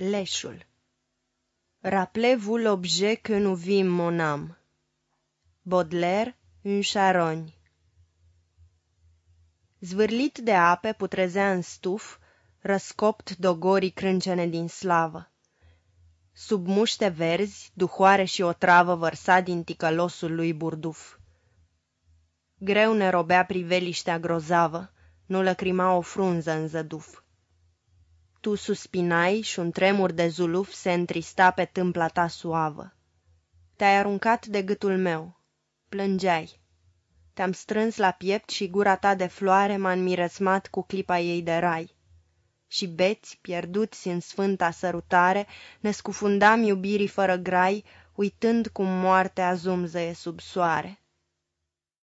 Leșul Rappelez-vous l'objet que nous vîmes, mon âme. Baudelaire, une charogne Zvârlit de ape putrezea în stuf, răscopt dogorii crâncene din slavă. Sub muște verzi, duhoare și o travă vărsa din ticălosul lui burduf. Greu ne robea priveliștea grozavă, nu lăcrima o frunză în zăduf. Tu suspinai și un tremur de zuluf se întrista pe tâmpla ta suavă. Te-ai aruncat de gâtul meu. Plângeai. Te-am strâns la piept și gura ta de floare m-a înmiresmat cu clipa ei de rai. Și beți, pierduți în sfânta sărutare, ne scufundam iubirii fără grai, uitând cum moartea zumzăie sub soare.